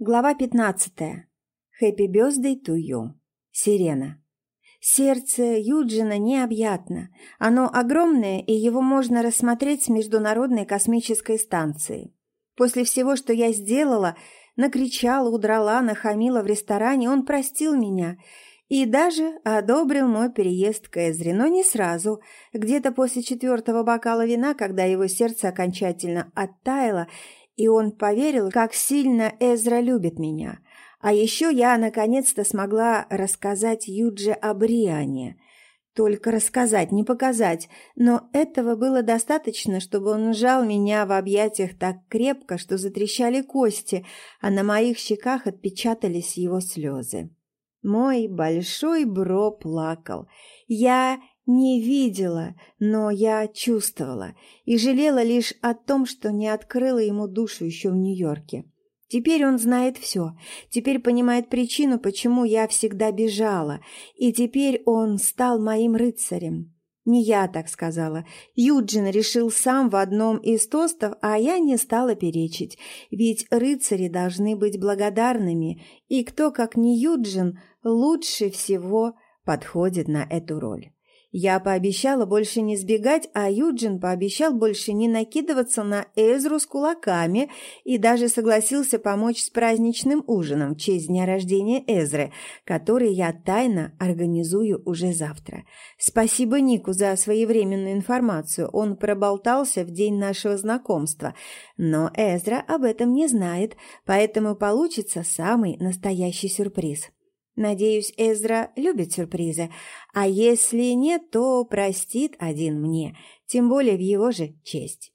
Глава 15. Happy birthday to you. Сирена. Сердце Юджина необъятно. Оно огромное, и его можно рассмотреть с Международной космической станции. После всего, что я сделала, накричала, удрала, нахамила в ресторане, он простил меня и даже одобрил мой переезд к Эзре, но не сразу. Где-то после четвертого бокала вина, когда его сердце окончательно оттаяло, и он поверил, как сильно Эзра любит меня. А еще я наконец-то смогла рассказать Юдже о Бриане. Только рассказать, не показать, но этого было достаточно, чтобы он сжал меня в объятиях так крепко, что затрещали кости, а на моих щеках отпечатались его слезы. Мой большой бро плакал. Я не видела, но я чувствовала и жалела лишь о том, что не открыла ему душу еще в Нью-Йорке. Теперь он знает все, теперь понимает причину, почему я всегда бежала, и теперь он стал моим рыцарем. Не я так сказала. Юджин решил сам в одном из тостов, а я не стала перечить. Ведь рыцари должны быть благодарными, и кто, как не Юджин, лучше всего подходит на эту роль. Я пообещала больше не сбегать, а Юджин пообещал больше не накидываться на Эзру с кулаками и даже согласился помочь с праздничным ужином в честь дня рождения Эзры, который я тайно организую уже завтра. Спасибо Нику за своевременную информацию, он проболтался в день нашего знакомства, но Эзра об этом не знает, поэтому получится самый настоящий сюрприз. Надеюсь, Эзра любит сюрпризы, а если нет, то простит один мне, тем более в его же честь.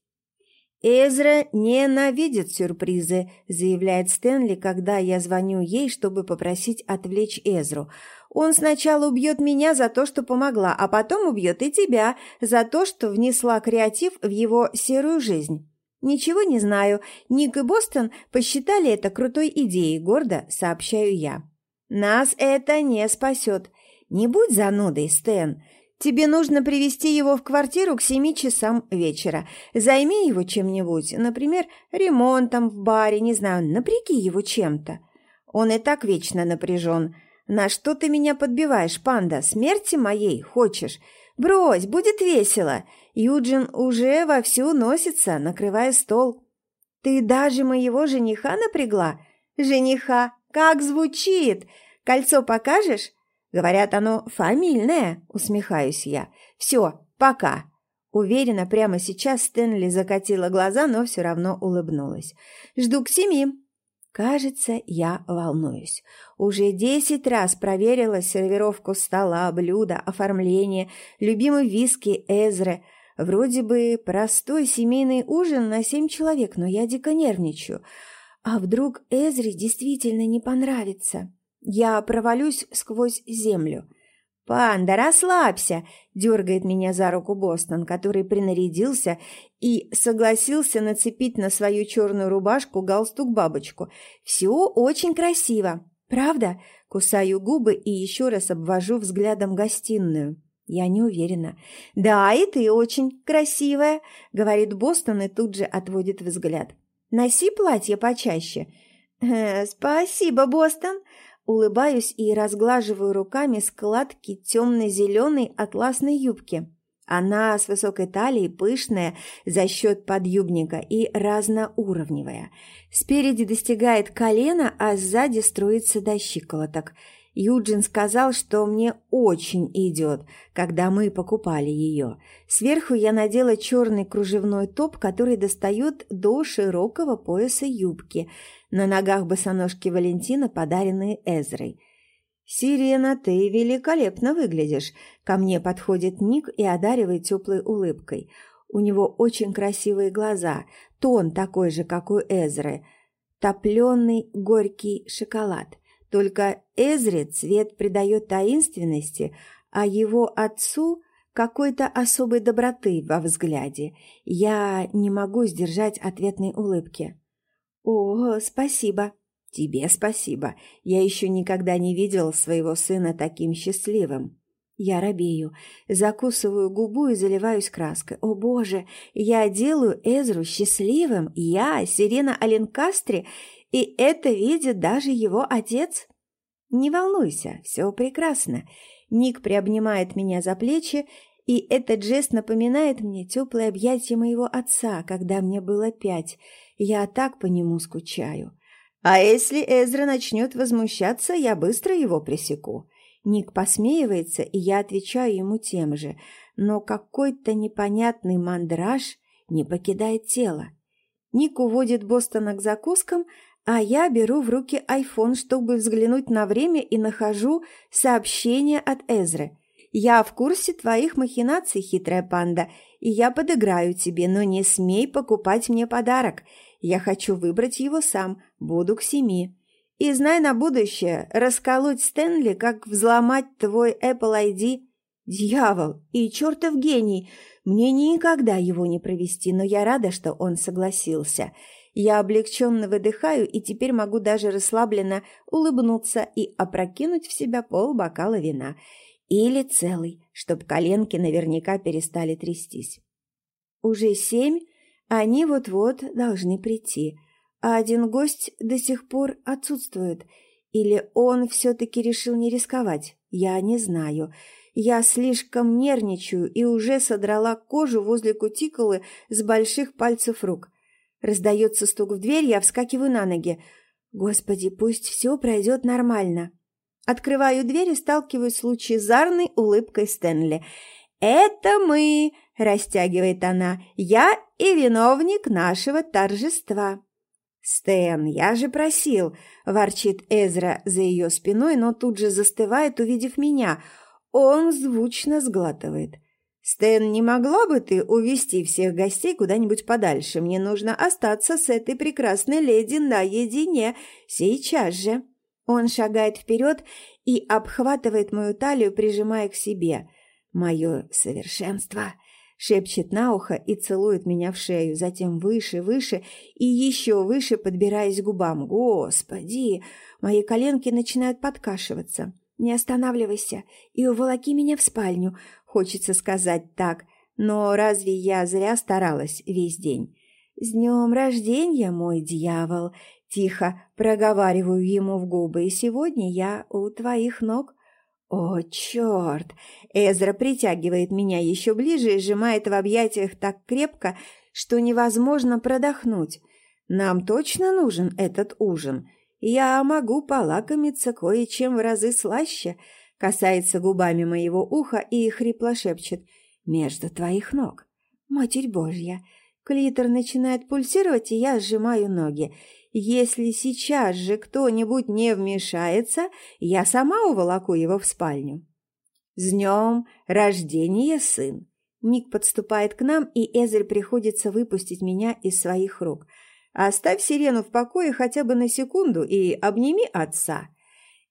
«Эзра ненавидит сюрпризы», – заявляет Стэнли, когда я звоню ей, чтобы попросить отвлечь Эзру. «Он сначала убьет меня за то, что помогла, а потом убьет и тебя за то, что внесла креатив в его серую жизнь». «Ничего не знаю. Ник и Бостон посчитали это крутой идеей, гордо сообщаю я». Нас это не спасет. Не будь занудой, Стэн. Тебе нужно привести его в квартиру к семи часам вечера. Займи его чем-нибудь, например, ремонтом в баре, не знаю, напряги его чем-то. Он и так вечно напряжен. На что ты меня подбиваешь, панда? Смерти моей хочешь? Брось, будет весело. Юджин уже вовсю носится, накрывая стол. Ты даже моего жениха напрягла? Жениха? Как звучит? Кольцо покажешь? Говорят, оно фамильное, усмехаюсь я. Все, пока. Уверена, прямо сейчас Стэнли закатила глаза, но все равно улыбнулась. Жду к семи. Кажется, я волнуюсь. Уже десять раз проверила сервировку стола, блюда, оформление, любимый виски Эзры. Вроде бы простой семейный ужин на семь человек, но я дико нервничаю. А вдруг Эзре действительно не понравится? Я провалюсь сквозь землю. «Панда, расслабься!» – дергает меня за руку Бостон, который принарядился и согласился нацепить на свою черную рубашку галстук-бабочку. «Все очень красиво!» «Правда?» – кусаю губы и еще раз обвожу взглядом гостиную. Я не уверена. «Да, и ты очень красивая!» – говорит Бостон и тут же отводит взгляд. «Носи платье почаще!» «Э, «Спасибо, Бостон!» Улыбаюсь и разглаживаю руками складки темно-зеленой атласной юбки. Она с высокой талией, пышная за счет подъюбника и разноуровневая. Спереди достигает колена, а сзади строится до щиколоток. Юджин сказал, что мне очень идет, когда мы покупали ее. Сверху я надела черный кружевной топ, который достает до широкого пояса юбки – на ногах босоножки Валентина, подаренные Эзрой. «Сирена, ты великолепно выглядишь!» Ко мне подходит Ник и одаривает теплой улыбкой. У него очень красивые глаза, тон такой же, как у Эзры. Топленый горький шоколад. Только Эзре цвет придает таинственности, а его отцу какой-то особой доброты во взгляде. Я не могу сдержать ответной улыбки. «О, спасибо!» «Тебе спасибо. Я еще никогда не видел своего сына таким счастливым». Я робею, закусываю губу и заливаюсь краской. «О, Боже! Я делаю Эзру счастливым! Я, Сирена Аленкастре, И это видит даже его отец? Не волнуйся, все прекрасно. Ник приобнимает меня за плечи, и этот жест напоминает мне теплое объятие моего отца, когда мне было пять. Я так по нему скучаю. А если Эзра начнет возмущаться, я быстро его пресеку. Ник посмеивается, и я отвечаю ему тем же, но какой-то непонятный мандраж не покидает тело. Ник уводит Бостона к закускам, а я беру в руки айфон, чтобы взглянуть на время и нахожу сообщение от Эзры. «Я в курсе твоих махинаций, хитрая панда, и я подыграю тебе, но не смей покупать мне подарок. Я хочу выбрать его сам, буду к семи. И знай на будущее, расколоть Стэнли, как взломать твой Apple ID. Дьявол и чертов гений! Мне никогда его не провести, но я рада, что он согласился. Я облегченно выдыхаю и теперь могу даже расслабленно улыбнуться и опрокинуть в себя пол бокала вина. Или целый, чтоб коленки наверняка перестали трястись. Уже семь, они вот-вот должны прийти – а один гость до сих пор отсутствует. Или он все-таки решил не рисковать? Я не знаю. Я слишком нервничаю и уже содрала кожу возле кутикулы с больших пальцев рук. Раздается стук в дверь, я вскакиваю на ноги. Господи, пусть все пройдет нормально. Открываю дверь и сталкиваюсь с лучезарной улыбкой Стэнли. «Это мы!» – растягивает она. «Я и виновник нашего торжества». «Стэн, я же просил!» – ворчит Эзра за ее спиной, но тут же застывает, увидев меня. Он звучно сглатывает. «Стэн, не могла бы ты увести всех гостей куда-нибудь подальше? Мне нужно остаться с этой прекрасной леди наедине. Сейчас же!» Он шагает вперед и обхватывает мою талию, прижимая к себе. «Мое совершенство!» шепчет на ухо и целует меня в шею, затем выше, выше и еще выше, подбираясь к губам. Господи! Мои коленки начинают подкашиваться. Не останавливайся и уволоки меня в спальню, хочется сказать так. Но разве я зря старалась весь день? «С днем рождения, мой дьявол!» Тихо проговариваю ему в губы, и сегодня я у твоих ног. «О, черт!» Эзра притягивает меня еще ближе и сжимает в объятиях так крепко, что невозможно продохнуть. «Нам точно нужен этот ужин. Я могу полакомиться кое-чем в разы слаще», касается губами моего уха и хрипло шепчет «Между твоих ног». «Матерь Божья!» Клитор начинает пульсировать, и я сжимаю ноги. Если сейчас же кто-нибудь не вмешается, я сама уволоку его в спальню. С днем рождения, сын! Ник подступает к нам, и Эзель приходится выпустить меня из своих рук. Оставь сирену в покое хотя бы на секунду и обними отца.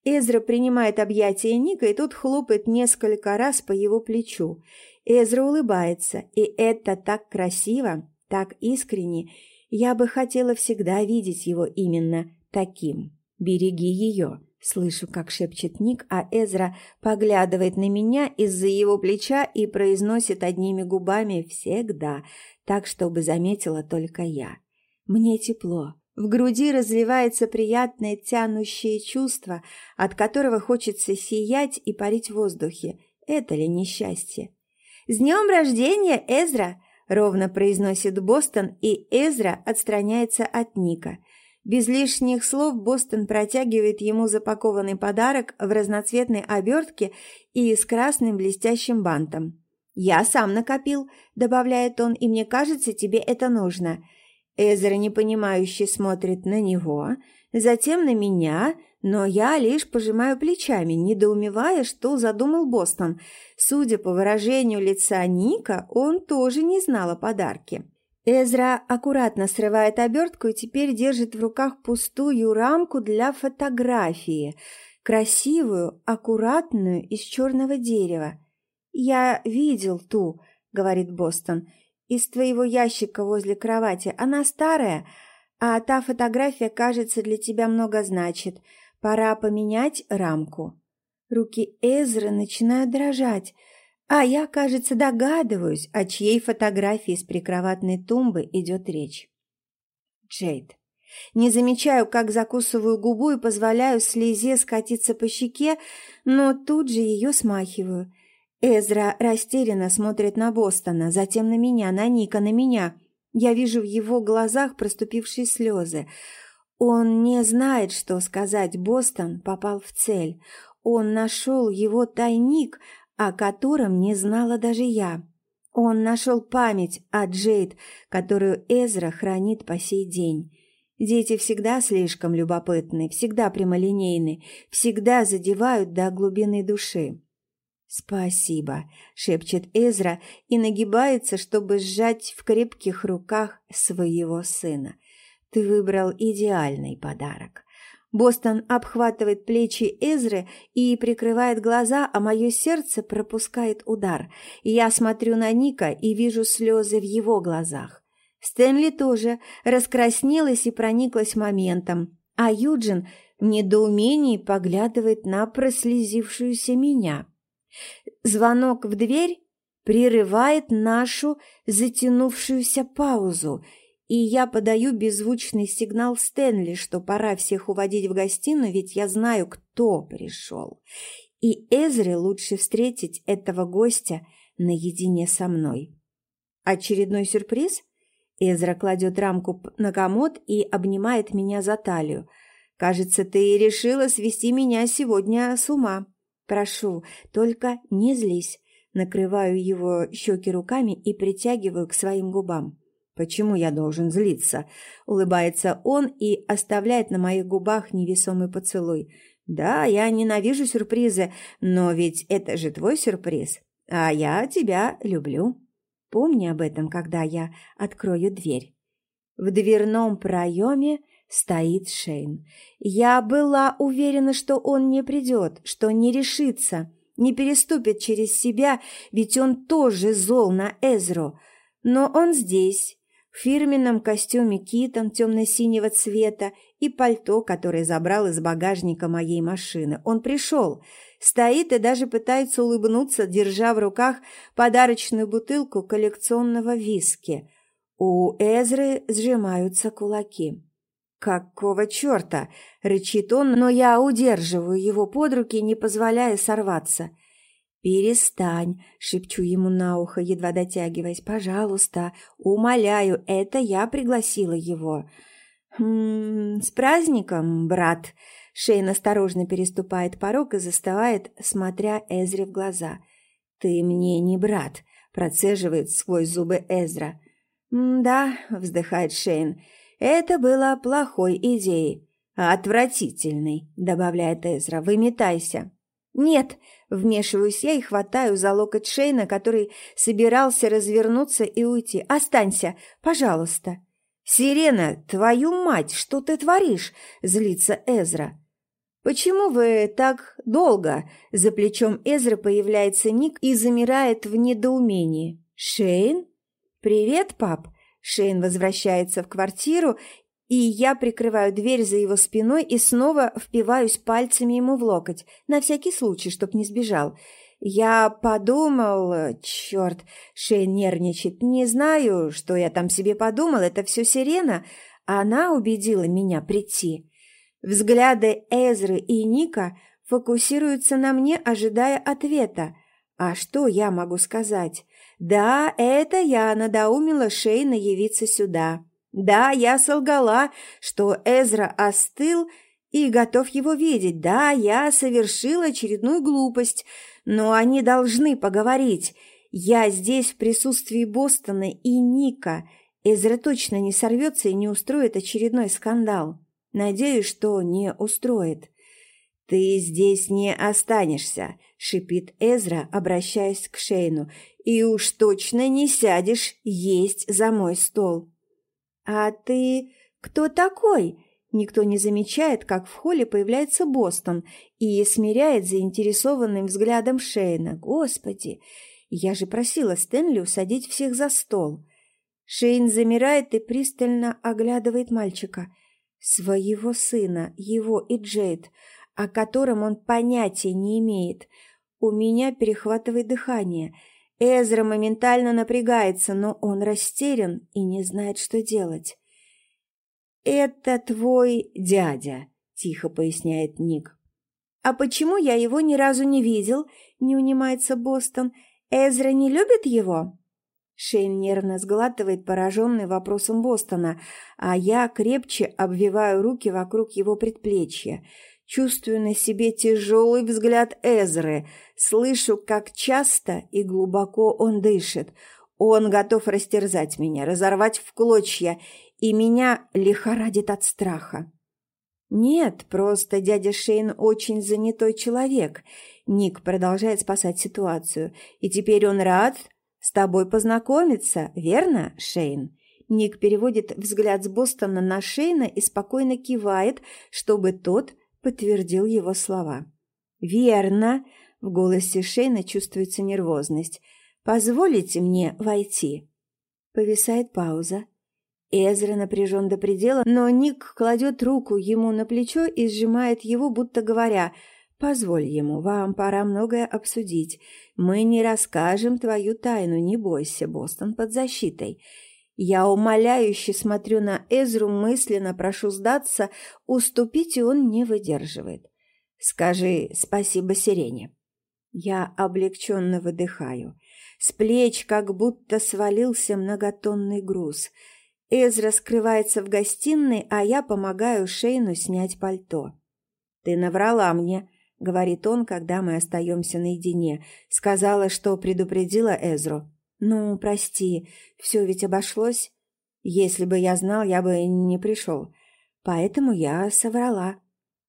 Эзра принимает объятия Ника, и тот хлопает несколько раз по его плечу. Эзра улыбается, и это так красиво, так искренне, я бы хотела всегда видеть его именно таким. Береги ее. Слышу, как шепчет Ник, а Эзра поглядывает на меня из-за его плеча и произносит одними губами «всегда», так, чтобы заметила только я. Мне тепло. В груди разливается приятное тянущее чувство, от которого хочется сиять и парить в воздухе. Это ли несчастье? «С днем рождения, Эзра!» ровно произносит Бостон, и Эзра отстраняется от Ника. Без лишних слов Бостон протягивает ему запакованный подарок в разноцветной обертке и с красным блестящим бантом. «Я сам накопил», — добавляет он, — «и мне кажется, тебе это нужно». Эзра непонимающе смотрит на него, затем на меня, но я лишь пожимаю плечами, недоумевая, что задумал Бостон. Судя по выражению лица Ника, он тоже не знал о подарке. Эзра аккуратно срывает обертку и теперь держит в руках пустую рамку для фотографии. Красивую, аккуратную, из черного дерева. «Я видел ту», — говорит Бостон, — «из твоего ящика возле кровати. Она старая, а та фотография, кажется, для тебя много значит». Пора поменять рамку. Руки Эзры начинают дрожать, а я, кажется, догадываюсь, о чьей фотографии с прикроватной тумбы идет речь. Джейд. Не замечаю, как закусываю губу и позволяю слезе скатиться по щеке, но тут же ее смахиваю. Эзра растерянно смотрит на Бостона, затем на меня, на Ника, на меня. Я вижу в его глазах проступившие слезы. Он не знает, что сказать. Бостон попал в цель. Он нашел его тайник, о котором не знала даже я. Он нашел память о Джейд, которую Эзра хранит по сей день. Дети всегда слишком любопытны, всегда прямолинейны, всегда задевают до глубины души. «Спасибо», — шепчет Эзра и нагибается, чтобы сжать в крепких руках своего сына. «Ты выбрал идеальный подарок». Бостон обхватывает плечи Эзры и прикрывает глаза, а мое сердце пропускает удар. Я смотрю на Ника и вижу слезы в его глазах. Стэнли тоже раскраснелась и прониклась моментом, а Юджин в недоумении поглядывает на прослезившуюся меня. Звонок в дверь прерывает нашу затянувшуюся паузу, и я подаю беззвучный сигнал Стэнли, что пора всех уводить в гостиную, ведь я знаю, кто пришел. И Эзре лучше встретить этого гостя наедине со мной. Очередной сюрприз – Эзра кладет рамку на комод и обнимает меня за талию. «Кажется, ты решила свести меня сегодня с ума. Прошу, только не злись». Накрываю его щеки руками и притягиваю к своим губам. «Почему я должен злиться?» Улыбается он и оставляет на моих губах невесомый поцелуй. «Да, я ненавижу сюрпризы, но ведь это же твой сюрприз, а я тебя люблю». Помни об этом, когда я открою дверь. В дверном проеме стоит Шейн. Я была уверена, что он не придет, что не решится, не переступит через себя, ведь он тоже зол на Эзру. Но он здесь, в фирменном костюме китом темно-синего цвета и пальто, которое забрал из багажника моей машины. Он пришел, Стоит и даже пытается улыбнуться, держа в руках подарочную бутылку коллекционного виски. У Эзры сжимаются кулаки. «Какого черта?» – рычит он, но я удерживаю его под руки, не позволяя сорваться. «Перестань», – шепчу ему на ухо, едва дотягиваясь. «Пожалуйста, умоляю, это я пригласила его». «Хм, с праздником, брат!» Шейн осторожно переступает порог и застывает, смотря Эзре в глаза. «Ты мне не брат», – процеживает сквозь зубы Эзра. «Да», – вздыхает Шейн, – «это было плохой идеей». «Отвратительный», – добавляет Эзра, – «выметайся». «Нет», – вмешиваюсь я и хватаю за локоть Шейна, который собирался развернуться и уйти. «Останься, пожалуйста». «Сирена, твою мать, что ты творишь?» – злится Эзра. «Почему вы так долго?» За плечом Эзры появляется Ник и замирает в недоумении. «Шейн?» «Привет, пап!» Шейн возвращается в квартиру, и я прикрываю дверь за его спиной и снова впиваюсь пальцами ему в локоть, на всякий случай, чтоб не сбежал. Я подумал... Черт, Шейн нервничает. Не знаю, что я там себе подумал, это все Сирена. Она убедила меня прийти. Взгляды Эзры и Ника фокусируются на мне, ожидая ответа. А что я могу сказать? Да, это я надоумила Шейна явиться сюда. Да, я солгала, что Эзра остыл и готов его видеть. Да, я совершила очередную глупость, но они должны поговорить. Я здесь в присутствии Бостона и Ника. Эзра точно не сорвется и не устроит очередной скандал. Надеюсь, что не устроит. «Ты здесь не останешься», — шипит Эзра, обращаясь к Шейну, «и уж точно не сядешь есть за мой стол». «А ты кто такой?» Никто не замечает, как в холле появляется Бостон и смиряет заинтересованным взглядом Шейна. «Господи, я же просила Стэнли усадить всех за стол». Шейн замирает и пристально оглядывает мальчика – Своего сына, его и Джейд, о котором он понятия не имеет. У меня перехватывает дыхание. Эзра моментально напрягается, но он растерян и не знает, что делать. «Это твой дядя», — тихо поясняет Ник. «А почему я его ни разу не видел?» — не унимается Бостон. «Эзра не любит его?» Шейн нервно сглатывает, пораженный вопросом Бостона, а я крепче обвиваю руки вокруг его предплечья. Чувствую на себе тяжелый взгляд Эзры, слышу, как часто и глубоко он дышит. Он готов растерзать меня, разорвать в клочья, и меня лихорадит от страха. Нет, просто дядя Шейн очень занятой человек. Ник продолжает спасать ситуацию, и теперь он рад, «С тобой познакомиться, верно, Шейн?» Ник переводит взгляд с Бостона на Шейна и спокойно кивает, чтобы тот подтвердил его слова. «Верно!» — в голосе Шейна чувствуется нервозность. «Позволите мне войти?» Повисает пауза. Эзра напряжен до предела, но Ник кладет руку ему на плечо и сжимает его, будто говоря «Позволь ему, вам пора многое обсудить. Мы не расскажем твою тайну, не бойся, Бостон под защитой. Я умоляюще смотрю на Эзру, мысленно прошу сдаться, уступить и он не выдерживает. Скажи спасибо Сирене. Я облегченно выдыхаю. С плеч как будто свалился многотонный груз. Эзра скрывается в гостиной, а я помогаю Шейну снять пальто. «Ты наврала мне», говорит он, когда мы остаемся наедине. Сказала, что предупредила Эзру. Ну, прости, все ведь обошлось. Если бы я знал, я бы не пришел. Поэтому я соврала.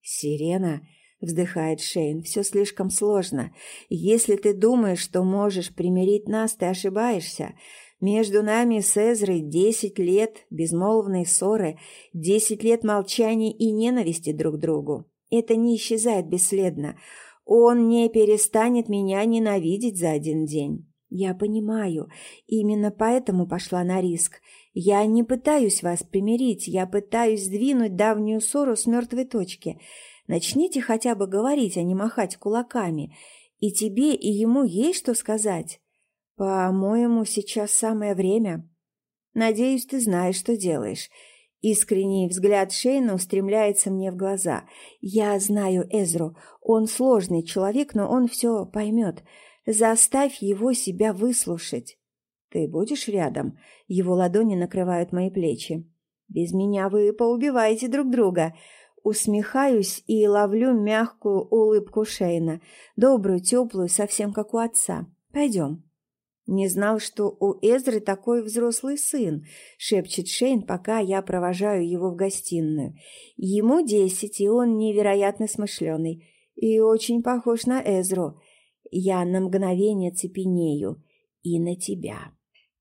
Сирена, вздыхает Шейн, все слишком сложно. Если ты думаешь, что можешь примирить нас, ты ошибаешься. Между нами с Эзрой десять лет безмолвной ссоры, десять лет молчания и ненависти друг к другу. Это не исчезает бесследно. Он не перестанет меня ненавидеть за один день. Я понимаю. Именно поэтому пошла на риск. Я не пытаюсь вас примирить, я пытаюсь сдвинуть давнюю ссору с мертвой точки. Начните хотя бы говорить, а не махать кулаками. И тебе, и ему есть что сказать. По-моему, сейчас самое время. Надеюсь, ты знаешь, что делаешь. Искренний взгляд Шейна устремляется мне в глаза. Я знаю Эзру. Он сложный человек, но он все поймет. Заставь его себя выслушать. Ты будешь рядом? Его ладони накрывают мои плечи. Без меня вы поубиваете друг друга. Усмехаюсь и ловлю мягкую улыбку Шейна. Добрую, теплую, совсем как у отца. Пойдем. «Не знал, что у Эзры такой взрослый сын», — шепчет Шейн, пока я провожаю его в гостиную. «Ему десять, и он невероятно смышленый. И очень похож на Эзру. Я на мгновение цепенею. И на тебя».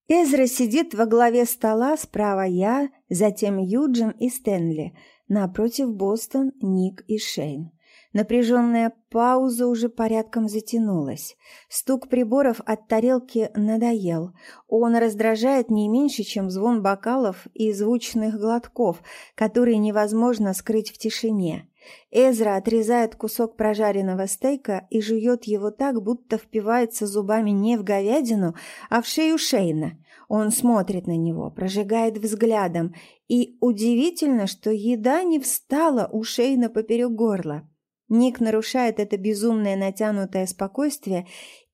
Эзра сидит во главе стола, справа я, затем Юджин и Стэнли, напротив Бостон, Ник и Шейн. Напряженная пауза уже порядком затянулась. Стук приборов от тарелки надоел. Он раздражает не меньше, чем звон бокалов и звучных глотков, которые невозможно скрыть в тишине. Эзра отрезает кусок прожаренного стейка и жует его так, будто впивается зубами не в говядину, а в шею Шейна. Он смотрит на него, прожигает взглядом, и удивительно, что еда не встала у Шейна поперек горла. Ник нарушает это безумное натянутое спокойствие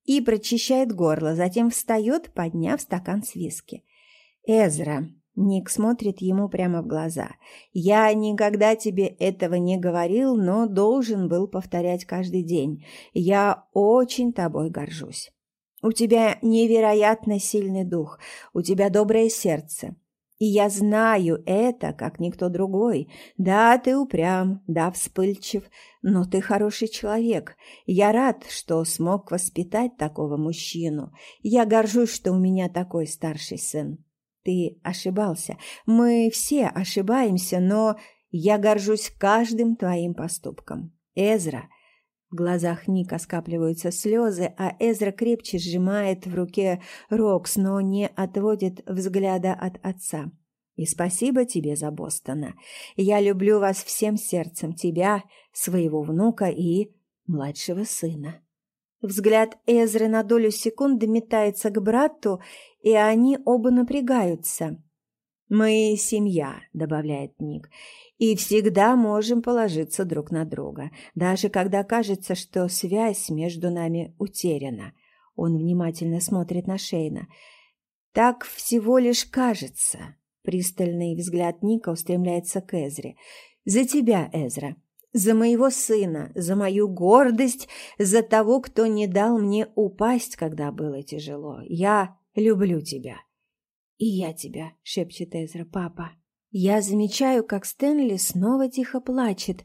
и прочищает горло, затем встает, подняв стакан с виски. «Эзра», — Ник смотрит ему прямо в глаза, — «я никогда тебе этого не говорил, но должен был повторять каждый день. Я очень тобой горжусь. У тебя невероятно сильный дух, у тебя доброе сердце. И я знаю это, как никто другой. Да, ты упрям, да, вспыльчив, но ты хороший человек. Я рад, что смог воспитать такого мужчину. Я горжусь, что у меня такой старший сын. Ты ошибался. Мы все ошибаемся, но я горжусь каждым твоим поступком. Эзра. В глазах Ника скапливаются слезы, а Эзра крепче сжимает в руке Рокс, но не отводит взгляда от отца. И спасибо тебе за Бостона. Я люблю вас всем сердцем, тебя, своего внука и младшего сына. Взгляд Эзры на долю секунды метается к брату, и они оба напрягаются. «Мы семья», — добавляет Ник, — «и всегда можем положиться друг на друга, даже когда кажется, что связь между нами утеряна». Он внимательно смотрит на Шейна. «Так всего лишь кажется». Пристальный взгляд Ника устремляется к Эзре. «За тебя, Эзра, за моего сына, за мою гордость, за того, кто не дал мне упасть, когда было тяжело. Я люблю тебя». «И я тебя», — шепчет Эзра, — «папа». Я замечаю, как Стэнли снова тихо плачет,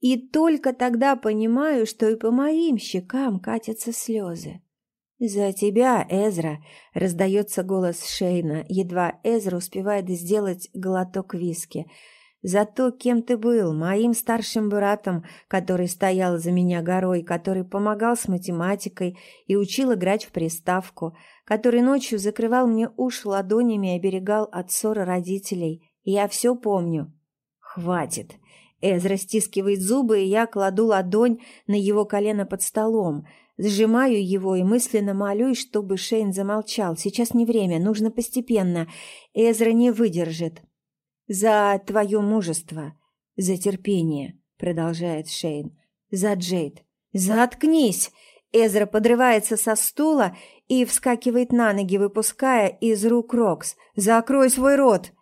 и только тогда понимаю, что и по моим щекам катятся слезы. «За тебя, Эзра!» — раздается голос Шейна, едва Эзра успевает сделать глоток виски — за то, кем ты был, моим старшим братом, который стоял за меня горой, который помогал с математикой и учил играть в приставку, который ночью закрывал мне уши ладонями и оберегал от ссоры родителей. Я все помню. Хватит. Эзра стискивает зубы, и я кладу ладонь на его колено под столом, сжимаю его и мысленно молюсь, чтобы Шейн замолчал. Сейчас не время, нужно постепенно. Эзра не выдержит. «За твое мужество, за терпение», — продолжает Шейн. «За Джейд». «Заткнись!» Эзра подрывается со стула и вскакивает на ноги, выпуская из рук Рокс. «Закрой свой рот!»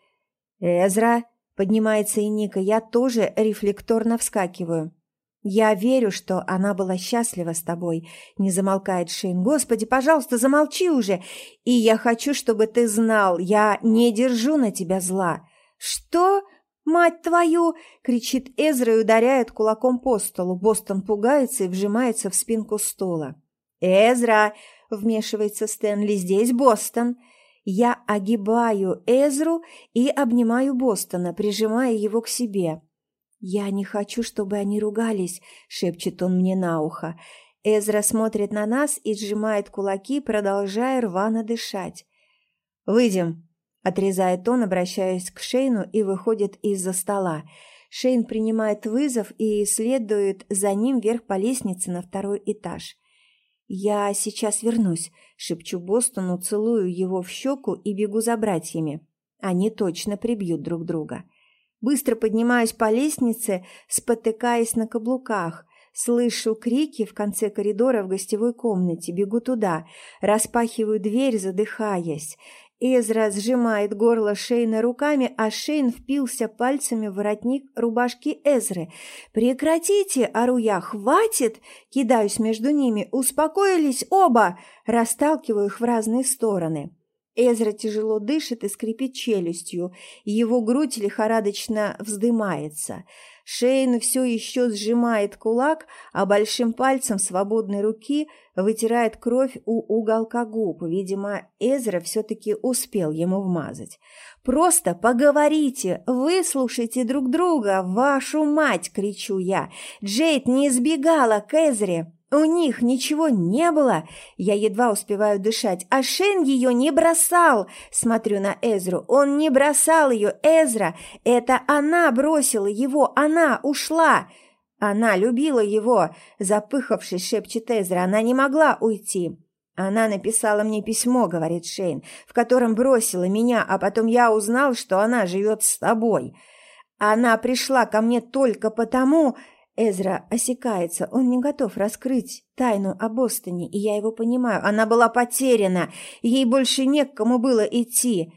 «Эзра!» — поднимается и Ника. Я тоже рефлекторно вскакиваю. «Я верю, что она была счастлива с тобой», — не замолкает Шейн. «Господи, пожалуйста, замолчи уже! И я хочу, чтобы ты знал, я не держу на тебя зла. «Что? Мать твою!» — кричит Эзра и ударяет кулаком по столу. Бостон пугается и вжимается в спинку стула. «Эзра!» — вмешивается Стэнли. «Здесь Бостон!» Я огибаю Эзру и обнимаю Бостона, прижимая его к себе. «Я не хочу, чтобы они ругались», — шепчет он мне на ухо. Эзра смотрит на нас и сжимает кулаки, продолжая рвано дышать. «Выйдем», Отрезает он, обращаясь к Шейну, и выходит из-за стола. Шейн принимает вызов и следует за ним вверх по лестнице на второй этаж. «Я сейчас вернусь», — шепчу Бостону, целую его в щеку и бегу за братьями. Они точно прибьют друг друга. Быстро поднимаюсь по лестнице, спотыкаясь на каблуках. Слышу крики в конце коридора в гостевой комнате, бегу туда, распахиваю дверь, задыхаясь. Эзра сжимает горло Шейна руками, а Шейн впился пальцами в воротник рубашки Эзры. «Прекратите!» – ору я. «Хватит!» – кидаюсь между ними. «Успокоились оба!» – расталкиваю их в разные стороны. Эзра тяжело дышит и скрипит челюстью. Его грудь лихорадочно вздымается – Шейн все еще сжимает кулак, а большим пальцем свободной руки вытирает кровь у уголка губ. Видимо, Эзра все-таки успел ему вмазать. «Просто поговорите, выслушайте друг друга, вашу мать!» — кричу я. Джейд не избегала к Эзре. У них ничего не было. Я едва успеваю дышать. А Шен ее не бросал. Смотрю на Эзру. Он не бросал ее. Эзра, это она бросила его. Она ушла. Она любила его. Запыхавшись, шепчет Эзра. Она не могла уйти. Она написала мне письмо, говорит Шейн, в котором бросила меня, а потом я узнал, что она живет с тобой. Она пришла ко мне только потому, Эзра осекается, он не готов раскрыть тайну о Бостоне, и я его понимаю. Она была потеряна, ей больше не к кому было идти.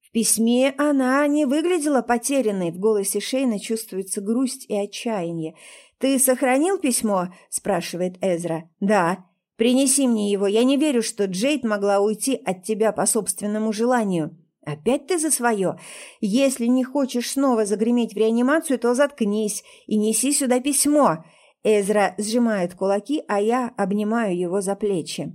В письме она не выглядела потерянной, в голосе Шейна чувствуется грусть и отчаяние. «Ты сохранил письмо?» – спрашивает Эзра. «Да». «Принеси мне его, я не верю, что Джейд могла уйти от тебя по собственному желанию». «Опять ты за свое? Если не хочешь снова загреметь в реанимацию, то заткнись и неси сюда письмо!» Эзра сжимает кулаки, а я обнимаю его за плечи.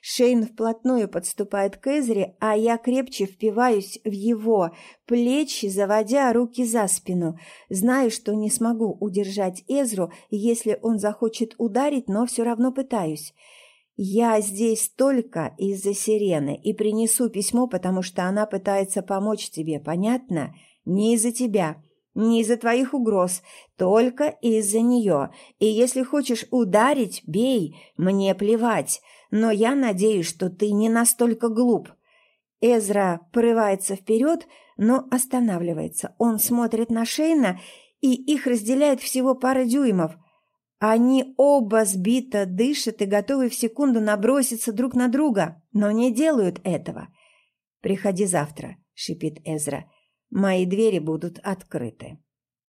Шейн вплотную подступает к Эзре, а я крепче впиваюсь в его плечи, заводя руки за спину. Знаю, что не смогу удержать Эзру, если он захочет ударить, но все равно пытаюсь. «Я здесь только из-за сирены и принесу письмо, потому что она пытается помочь тебе, понятно? Не из-за тебя, не из-за твоих угроз, только из-за нее. И если хочешь ударить, бей, мне плевать, но я надеюсь, что ты не настолько глуп». Эзра порывается вперед, но останавливается. Он смотрит на Шейна, и их разделяет всего пара дюймов. Они оба сбито дышат и готовы в секунду наброситься друг на друга, но не делают этого. «Приходи завтра», — шипит Эзра. «Мои двери будут открыты».